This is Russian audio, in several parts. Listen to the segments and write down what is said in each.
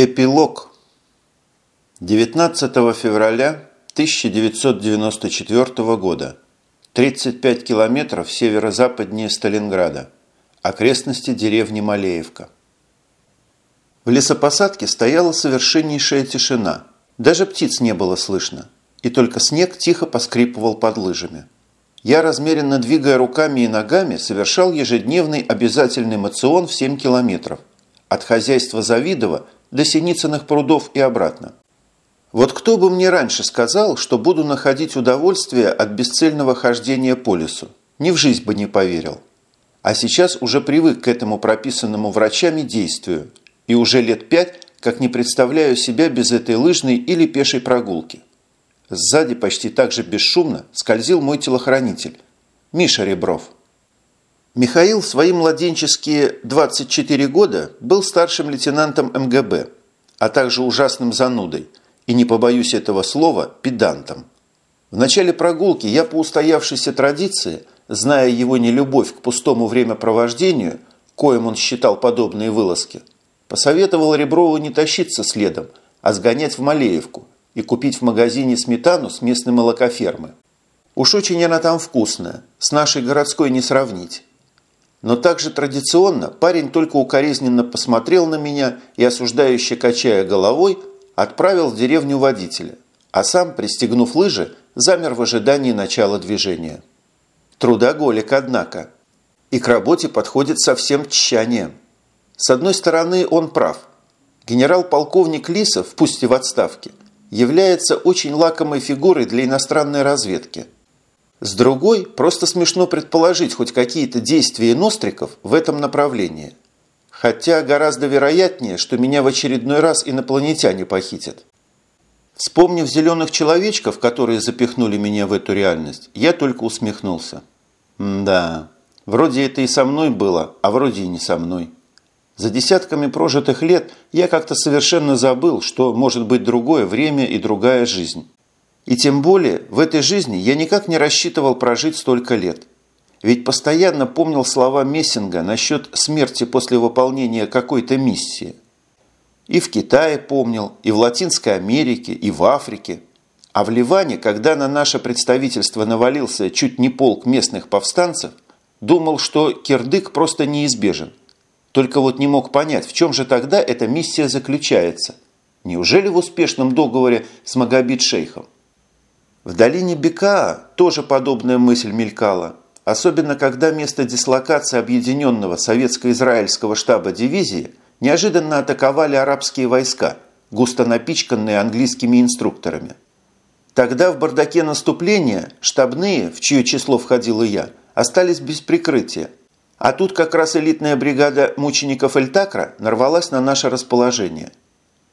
Эпилог. 19 февраля 1994 года. 35 километров северо-западнее Сталинграда. Окрестности деревни Малеевка. В лесопосадке стояла совершеннейшая тишина. Даже птиц не было слышно. И только снег тихо поскрипывал под лыжами. Я, размеренно двигая руками и ногами, совершал ежедневный обязательный мацион в 7 километров. От хозяйства Завидова – до Синицыных прудов и обратно. Вот кто бы мне раньше сказал, что буду находить удовольствие от бесцельного хождения по лесу? Ни в жизнь бы не поверил. А сейчас уже привык к этому прописанному врачами действию и уже лет пять как не представляю себя без этой лыжной или пешей прогулки. Сзади почти так же бесшумно скользил мой телохранитель, Миша Ребров. Михаил в свои младенческие 24 года был старшим лейтенантом МГБ, а также ужасным занудой, и не побоюсь этого слова, педантом. В начале прогулки я по устоявшейся традиции, зная его нелюбовь к пустому времяпровождению, коим он считал подобные вылазки, посоветовал Реброву не тащиться следом, а сгонять в Малеевку и купить в магазине сметану с местной молокофермы. Уж очень она там вкусная, с нашей городской не сравнить. Но также традиционно парень только укоризненно посмотрел на меня и, осуждающе качая головой, отправил в деревню водителя, а сам, пристегнув лыжи, замер в ожидании начала движения. Трудоголик, однако. И к работе подходит со всем тщанием. С одной стороны, он прав. Генерал-полковник Лисов, пусть и в отставке, является очень лакомой фигурой для иностранной разведки – с другой, просто смешно предположить хоть какие-то действия ностриков в этом направлении. Хотя гораздо вероятнее, что меня в очередной раз инопланетяне похитят. Вспомнив зеленых человечков, которые запихнули меня в эту реальность, я только усмехнулся. М да, вроде это и со мной было, а вроде и не со мной. За десятками прожитых лет я как-то совершенно забыл, что может быть другое время и другая жизнь. И тем более в этой жизни я никак не рассчитывал прожить столько лет. Ведь постоянно помнил слова Мессинга насчет смерти после выполнения какой-то миссии. И в Китае помнил, и в Латинской Америке, и в Африке. А в Ливане, когда на наше представительство навалился чуть не полк местных повстанцев, думал, что кирдык просто неизбежен. Только вот не мог понять, в чем же тогда эта миссия заключается. Неужели в успешном договоре с Магобит-шейхом? В долине Бека тоже подобная мысль мелькала, особенно когда место дислокации объединенного советско-израильского штаба дивизии неожиданно атаковали арабские войска, густо напичканные английскими инструкторами. Тогда в бардаке наступления штабные, в чье число входил и я, остались без прикрытия. А тут как раз элитная бригада мучеников Эльтакра нарвалась на наше расположение.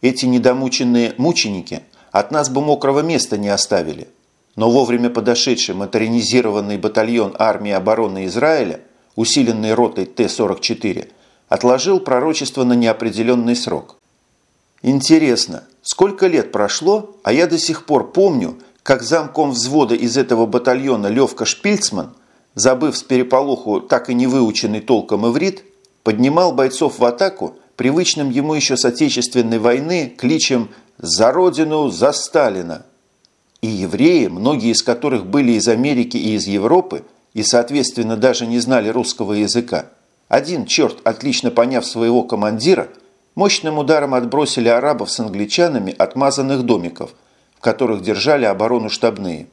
Эти недомученные мученики от нас бы мокрого места не оставили – но вовремя подошедший моторизированный батальон армии обороны Израиля, усиленный ротой Т-44, отложил пророчество на неопределенный срок. Интересно, сколько лет прошло, а я до сих пор помню, как замком взвода из этого батальона Левка Шпильцман, забыв с переполоху так и не выученный толком иврит, поднимал бойцов в атаку привычным ему еще с Отечественной войны кличем «За Родину, за Сталина!» И евреи, многие из которых были из Америки и из Европы, и, соответственно, даже не знали русского языка, один черт, отлично поняв своего командира, мощным ударом отбросили арабов с англичанами отмазанных домиков, в которых держали оборону штабные.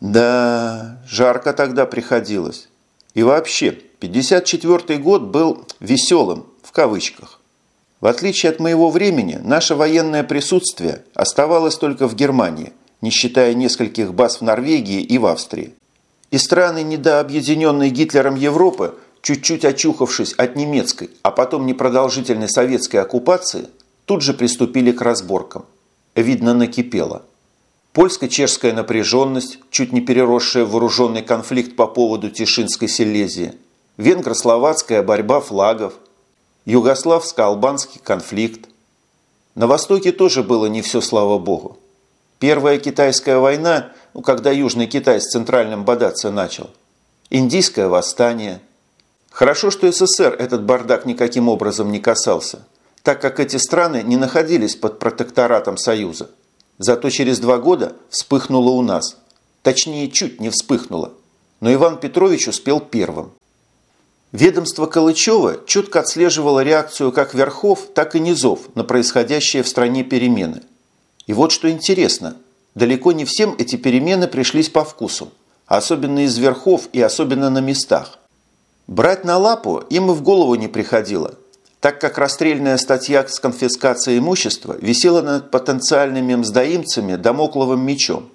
Да, жарко тогда приходилось. И вообще, 54 год был «веселым», в кавычках. В отличие от моего времени, наше военное присутствие оставалось только в Германии, не считая нескольких баз в Норвегии и в Австрии. И страны недообъединенной Гитлером Европы, чуть-чуть очухавшись от немецкой, а потом непродолжительной советской оккупации, тут же приступили к разборкам. Видно, накипело. Польско-чешская напряженность, чуть не переросшая в вооруженный конфликт по поводу Тишинской Силезии, венгро-словацкая борьба флагов, югославско-албанский конфликт. На Востоке тоже было не все, слава богу. Первая китайская война, ну, когда Южный Китай с Центральным бодаться начал. Индийское восстание. Хорошо, что СССР этот бардак никаким образом не касался. так как эти страны не находились под протекторатом Союза. Зато через два года вспыхнуло у нас. Точнее, чуть не вспыхнуло. Но Иван Петрович успел первым. Ведомство Калычева четко отслеживало реакцию как верхов, так и низов на происходящие в стране перемены. И вот что интересно, далеко не всем эти перемены пришлись по вкусу, особенно из верхов и особенно на местах. Брать на лапу им и в голову не приходило, так как расстрельная статья с конфискацией имущества висела над потенциальными мздоимцами домокловым мечом.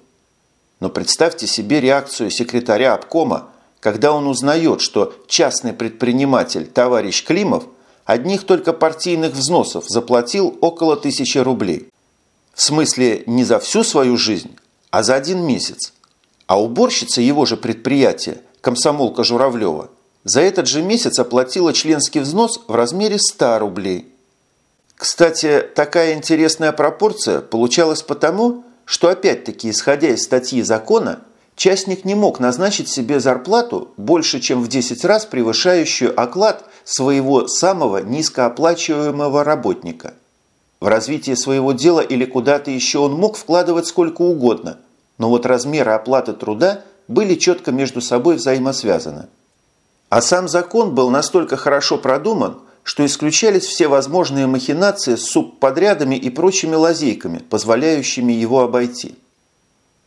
Но представьте себе реакцию секретаря обкома, когда он узнает, что частный предприниматель товарищ Климов одних только партийных взносов заплатил около тысячи рублей. В смысле не за всю свою жизнь, а за один месяц. А уборщица его же предприятия, комсомолка Журавлева, за этот же месяц оплатила членский взнос в размере 100 рублей. Кстати, такая интересная пропорция получалась потому, что опять-таки, исходя из статьи закона, частник не мог назначить себе зарплату больше, чем в 10 раз превышающую оклад своего самого низкооплачиваемого работника. В развитие своего дела или куда-то еще он мог вкладывать сколько угодно, но вот размеры оплаты труда были четко между собой взаимосвязаны. А сам закон был настолько хорошо продуман, что исключались все возможные махинации с субподрядами и прочими лазейками, позволяющими его обойти.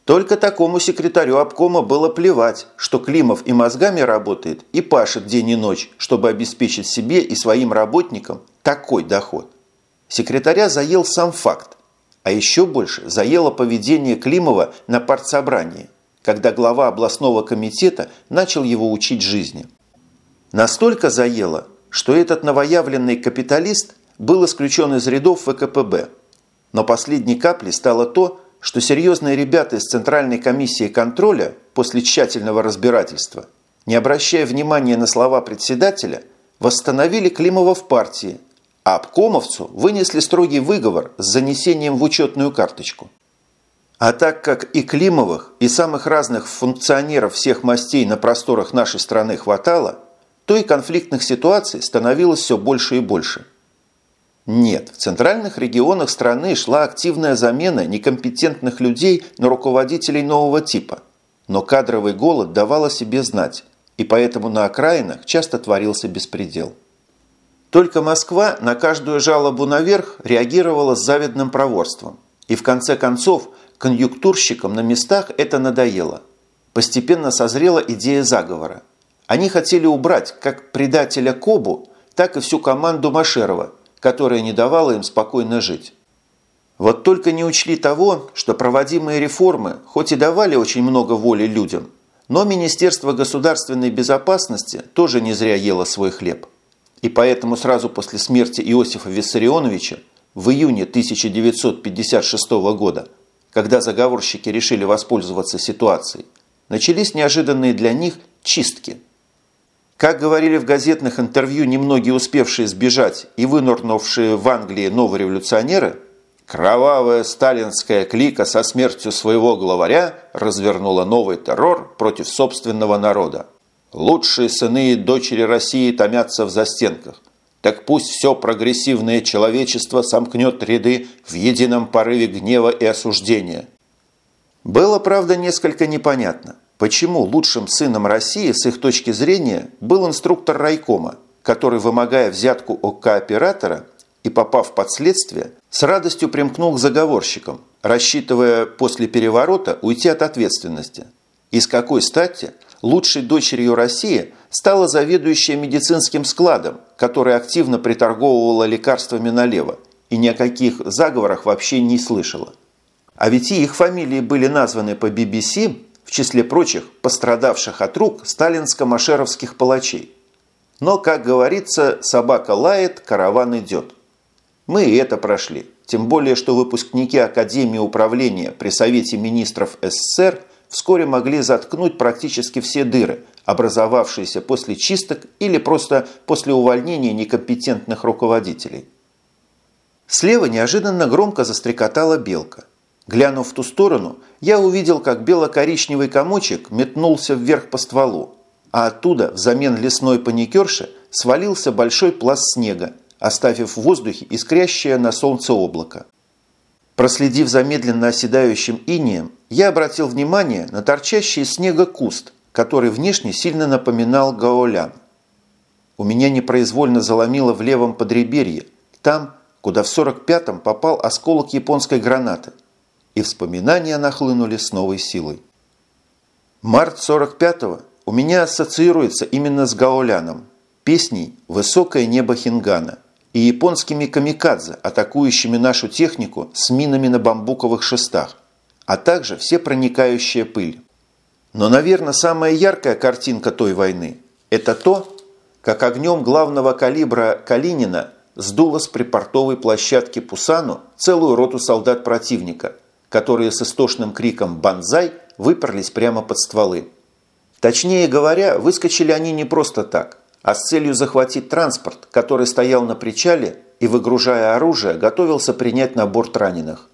Только такому секретарю обкома было плевать, что Климов и мозгами работает и пашет день и ночь, чтобы обеспечить себе и своим работникам такой доход. Секретаря заел сам факт, а еще больше заело поведение Климова на партсобрании, когда глава областного комитета начал его учить жизни. Настолько заело, что этот новоявленный капиталист был исключен из рядов ВКПБ. Но последней каплей стало то, что серьезные ребята из Центральной комиссии контроля после тщательного разбирательства, не обращая внимания на слова председателя, восстановили Климова в партии, а обкомовцу вынесли строгий выговор с занесением в учетную карточку. А так как и Климовых, и самых разных функционеров всех мастей на просторах нашей страны хватало – то и конфликтных ситуаций становилось все больше и больше. Нет, в центральных регионах страны шла активная замена некомпетентных людей на руководителей нового типа. Но кадровый голод давал о себе знать, и поэтому на окраинах часто творился беспредел. Только Москва на каждую жалобу наверх реагировала с завидным проворством. И в конце концов конъюнктурщикам на местах это надоело. Постепенно созрела идея заговора. Они хотели убрать как предателя Кобу, так и всю команду Машерова, которая не давала им спокойно жить. Вот только не учли того, что проводимые реформы хоть и давали очень много воли людям, но Министерство государственной безопасности тоже не зря ело свой хлеб. И поэтому сразу после смерти Иосифа Виссарионовича в июне 1956 года, когда заговорщики решили воспользоваться ситуацией, начались неожиданные для них чистки – как говорили в газетных интервью немногие успевшие сбежать и вынурнувшие в Англии новые революционеры, кровавая сталинская клика со смертью своего главаря развернула новый террор против собственного народа. Лучшие сыны и дочери России томятся в застенках. Так пусть все прогрессивное человечество сомкнет ряды в едином порыве гнева и осуждения. Было, правда, несколько непонятно – Почему лучшим сыном России с их точки зрения был инструктор райкома, который, вымогая взятку у кооператора и попав под следствие, с радостью примкнул к заговорщикам, рассчитывая после переворота уйти от ответственности? И с какой стати лучшей дочерью России стала заведующая медицинским складом, которая активно приторговывала лекарствами налево и ни о каких заговорах вообще не слышала? А ведь и их фамилии были названы по BBC в числе прочих пострадавших от рук сталинско-машеровских палачей. Но, как говорится, собака лает, караван идет. Мы и это прошли, тем более, что выпускники Академии управления при Совете министров СССР вскоре могли заткнуть практически все дыры, образовавшиеся после чисток или просто после увольнения некомпетентных руководителей. Слева неожиданно громко застрекотала белка. Глянув в ту сторону, я увидел, как бело-коричневый комочек метнулся вверх по стволу, а оттуда взамен лесной паникерши свалился большой пласт снега, оставив в воздухе искрящее на солнце облако. Проследив за медленно оседающим инием, я обратил внимание на торчащий из снега куст, который внешне сильно напоминал гаолян. У меня непроизвольно заломило в левом подреберье, там, куда в 45-м попал осколок японской гранаты, и вспоминания нахлынули с новой силой. Март 45-го у меня ассоциируется именно с гаоляном, песней «Высокое небо Хингана» и японскими камикадзе, атакующими нашу технику с минами на бамбуковых шестах, а также все проникающая пыль. Но, наверное, самая яркая картинка той войны – это то, как огнем главного калибра Калинина сдуло с припортовой площадки Пусану целую роту солдат противника, которые с истошным криком «Бонзай!» выперлись прямо под стволы. Точнее говоря, выскочили они не просто так – а с целью захватить транспорт, который стоял на причале и, выгружая оружие, готовился принять на борт раненых.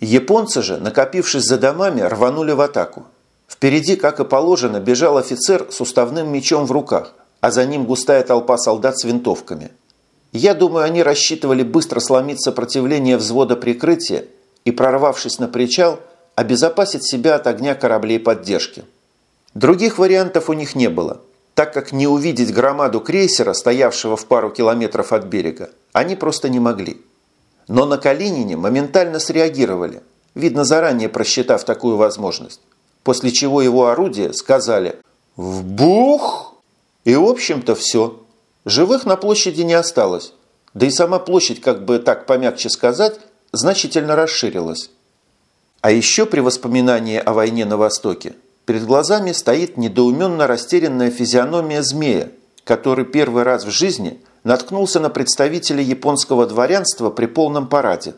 Японцы же, накопившись за домами, рванули в атаку. Впереди, как и положено, бежал офицер с уставным мечом в руках, а за ним густая толпа солдат с винтовками. Я думаю, они рассчитывали быстро сломить сопротивление взвода прикрытия и, прорвавшись на причал, обезопасить себя от огня кораблей поддержки. Других вариантов у них не было – так как не увидеть громаду крейсера, стоявшего в пару километров от берега, они просто не могли. Но на Калинине моментально среагировали, видно заранее просчитав такую возможность, после чего его орудия сказали «Вбух!» И в общем-то все. Живых на площади не осталось, да и сама площадь, как бы так помягче сказать, значительно расширилась. А еще при воспоминании о войне на Востоке Перед глазами стоит недоуменно растерянная физиономия змея, который первый раз в жизни наткнулся на представителя японского дворянства при полном параде.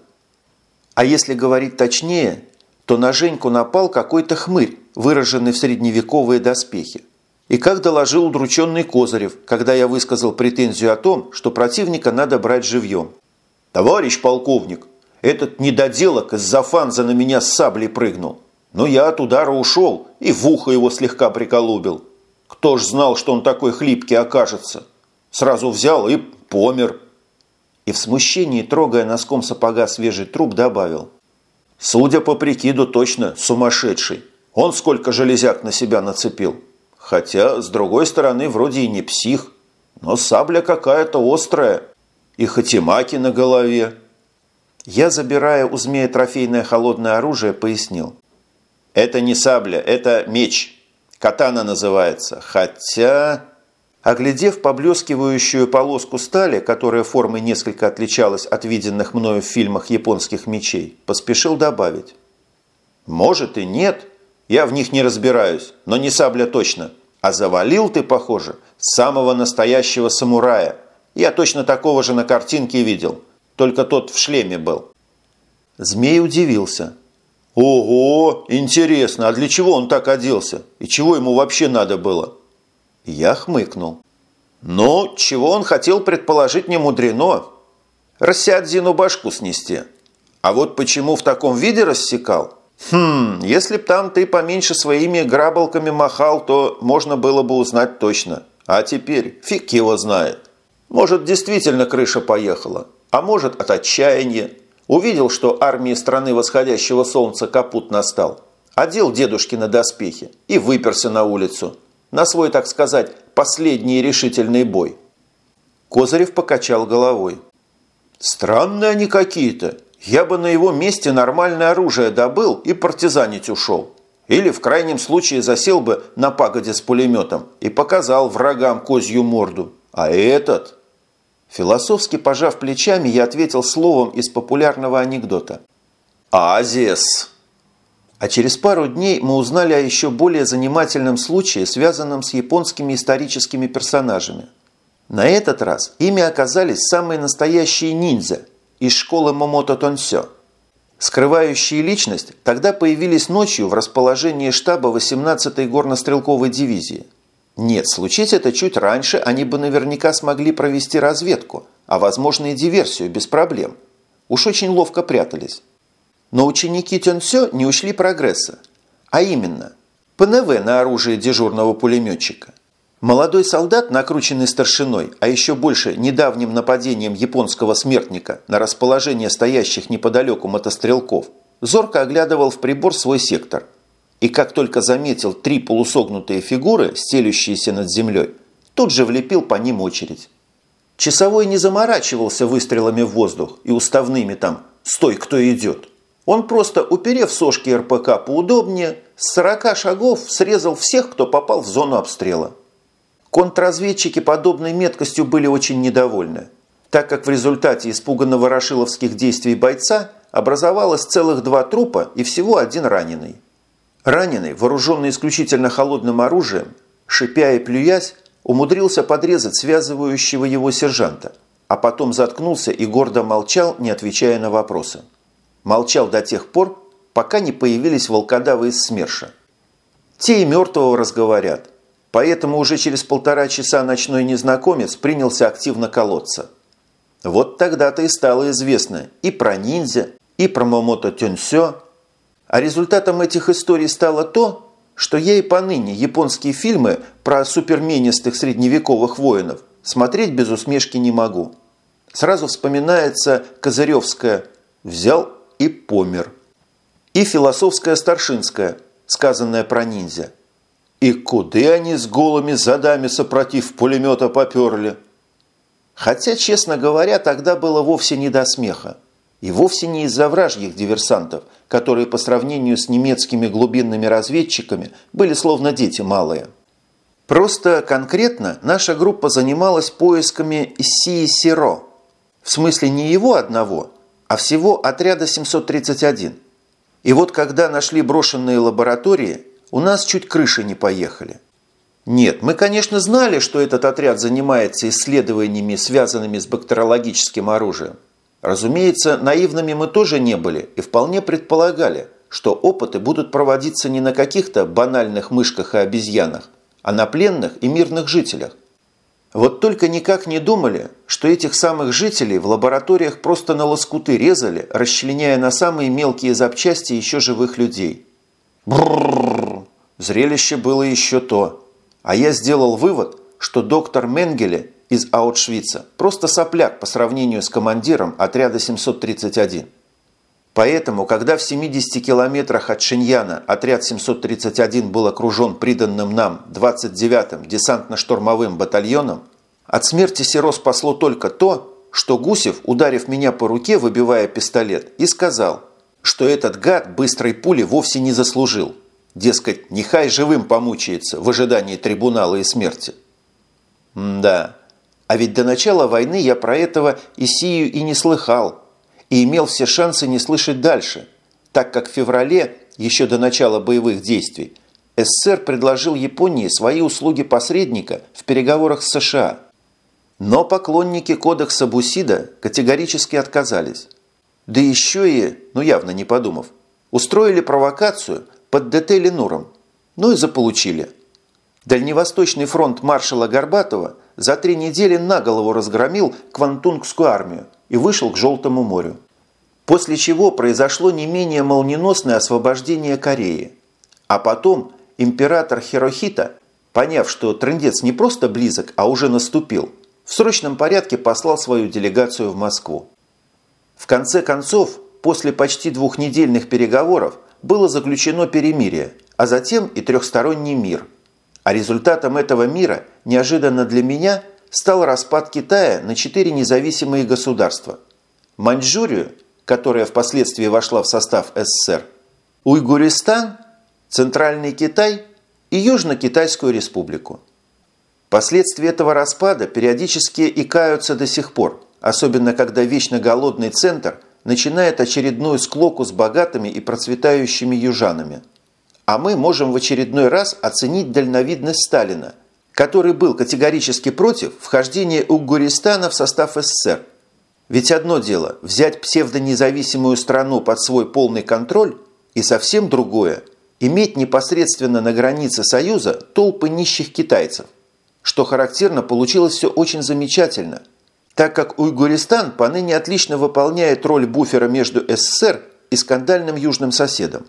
А если говорить точнее, то на Женьку напал какой-то хмырь, выраженный в средневековые доспехи. И как доложил удрученный Козырев, когда я высказал претензию о том, что противника надо брать живьем. «Товарищ полковник, этот недоделок из-за фанза на меня с саблей прыгнул. Но я от удара ушел и в ухо его слегка приколубил. Кто ж знал, что он такой хлипкий окажется? Сразу взял и помер. И в смущении, трогая носком сапога свежий труп, добавил. Судя по прикиду, точно сумасшедший. Он сколько железяк на себя нацепил. Хотя, с другой стороны, вроде и не псих. Но сабля какая-то острая. И хатимаки на голове. Я, забирая у змея трофейное холодное оружие, пояснил. Это не сабля, это меч. Катана называется. Хотя... Оглядев поблескивающую полоску стали, которая формой несколько отличалась от виденных мною в фильмах японских мечей, поспешил добавить. «Может и нет. Я в них не разбираюсь, но не сабля точно. А завалил ты, похоже, самого настоящего самурая. Я точно такого же на картинке видел, только тот в шлеме был». Змей удивился – «Ого, интересно, а для чего он так оделся? И чего ему вообще надо было?» Я хмыкнул. «Ну, чего он хотел предположить не мудрено. Рассядзину башку снести. А вот почему в таком виде рассекал? Хм, если б там ты поменьше своими грабалками махал, то можно было бы узнать точно. А теперь фиг его знает. Может, действительно крыша поехала, а может, от отчаяния, Увидел, что армии страны восходящего солнца капут настал. Одел дедушки на доспехи и выперся на улицу. На свой, так сказать, последний решительный бой. Козырев покачал головой. «Странные они какие-то. Я бы на его месте нормальное оружие добыл и партизанить ушел. Или в крайнем случае засел бы на пагоде с пулеметом и показал врагам козью морду. А этот...» Философски пожав плечами, я ответил словом из популярного анекдота. «Азис!» А через пару дней мы узнали о еще более занимательном случае, связанном с японскими историческими персонажами. На этот раз ими оказались самые настоящие ниндзя из школы Момото Тонсё. Скрывающие личность тогда появились ночью в расположении штаба 18-й горнострелковой дивизии – нет, случись это чуть раньше, они бы наверняка смогли провести разведку, а возможно и диверсию без проблем. Уж очень ловко прятались. Но ученики Тёнсё не ушли прогресса. А именно, ПНВ на оружие дежурного пулеметчика. Молодой солдат, накрученный старшиной, а еще больше недавним нападением японского смертника на расположение стоящих неподалеку мотострелков, зорко оглядывал в прибор свой сектор. И как только заметил три полусогнутые фигуры, стелющиеся над землей, тут же влепил по ним очередь. Часовой не заморачивался выстрелами в воздух и уставными там «Стой, кто идет!». Он просто, уперев сошки РПК поудобнее, с 40 шагов срезал всех, кто попал в зону обстрела. Контрразведчики подобной меткостью были очень недовольны, так как в результате испуганного рашиловских действий бойца образовалось целых два трупа и всего один раненый. Раненый, вооруженный исключительно холодным оружием, шипя и плюясь, умудрился подрезать связывающего его сержанта, а потом заткнулся и гордо молчал, не отвечая на вопросы. Молчал до тех пор, пока не появились волкодавы из СМЕРШа. Те и мертвого разговорят, Поэтому уже через полтора часа ночной незнакомец принялся активно колоться. Вот тогда-то и стало известно и про ниндзя, и про Момото Тюнсё. А результатом этих историй стало то, что я и поныне японские фильмы про суперменистых средневековых воинов смотреть без усмешки не могу. Сразу вспоминается Козыревская «взял и помер». И философская Старшинская, сказанная про ниндзя – и куда они с голыми задами сопротив пулемета поперли? Хотя, честно говоря, тогда было вовсе не до смеха. И вовсе не из-за вражьих диверсантов, которые по сравнению с немецкими глубинными разведчиками были словно дети малые. Просто конкретно наша группа занималась поисками Сии Сиро. В смысле не его одного, а всего отряда 731. И вот когда нашли брошенные лаборатории, у нас чуть крыши не поехали. Нет, мы, конечно, знали, что этот отряд занимается исследованиями, связанными с бактериологическим оружием. Разумеется, наивными мы тоже не были и вполне предполагали, что опыты будут проводиться не на каких-то банальных мышках и обезьянах, а на пленных и мирных жителях. Вот только никак не думали, что этих самых жителей в лабораториях просто на лоскуты резали, расчленяя на самые мелкие запчасти еще живых людей. Бррррр! Зрелище было еще то. А я сделал вывод, что доктор Менгеле из Аутшвица просто сопляк по сравнению с командиром отряда 731. Поэтому, когда в 70 километрах от Шиньяна отряд 731 был окружен приданным нам 29-м десантно-штурмовым батальоном, от смерти Серо спасло только то, что Гусев, ударив меня по руке, выбивая пистолет, и сказал, что этот гад быстрой пули вовсе не заслужил. Дескать, нехай живым помучается в ожидании трибунала и смерти. М да, а ведь до начала войны я про этого Исию и не слыхал, и имел все шансы не слышать дальше, так как в феврале, еще до начала боевых действий, СССР предложил Японии свои услуги посредника в переговорах с США. Но поклонники кодекса Бусида категорически отказались. Да еще и, ну явно не подумав, устроили провокацию – под ДТ Ленуром. Ну и заполучили. Дальневосточный фронт маршала Горбатова за три недели на голову разгромил Квантунгскую армию и вышел к Желтому морю. После чего произошло не менее молниеносное освобождение Кореи. А потом император Хирохита, поняв, что трындец не просто близок, а уже наступил, в срочном порядке послал свою делегацию в Москву. В конце концов, после почти двухнедельных переговоров, было заключено перемирие, а затем и трехсторонний мир. А результатом этого мира неожиданно для меня стал распад Китая на четыре независимые государства. Маньчжурию, которая впоследствии вошла в состав СССР, Уйгуристан, Центральный Китай и Южно-Китайскую республику. Последствия этого распада периодически икаются до сих пор, особенно когда вечно голодный центр – начинает очередную склоку с богатыми и процветающими южанами. А мы можем в очередной раз оценить дальновидность Сталина, который был категорически против вхождения Угуристана в состав СССР. Ведь одно дело – взять псевдонезависимую страну под свой полный контроль, и совсем другое – иметь непосредственно на границе Союза толпы нищих китайцев. Что характерно, получилось все очень замечательно – так как Уйгуристан поныне отлично выполняет роль буфера между СССР и скандальным южным соседом.